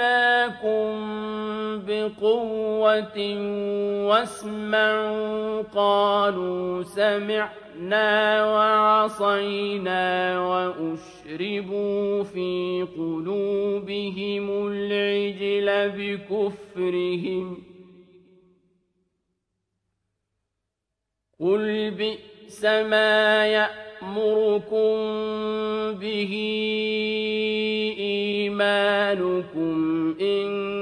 آتَيْنَاكُم بِقُوَّةٍ وَاسْمَعُوا قَالُوا سَمِعْنَا وَعَصَيْنَا وَأُشْرِبُوا فِي قُلُوبِهِمُ الْعِجْلَ بِكُفْرِهِمْ ۚ قُلْ بِئْسَ مَا يَأْمُرُكُم بِهِ إِيمَانُكُمْ إِن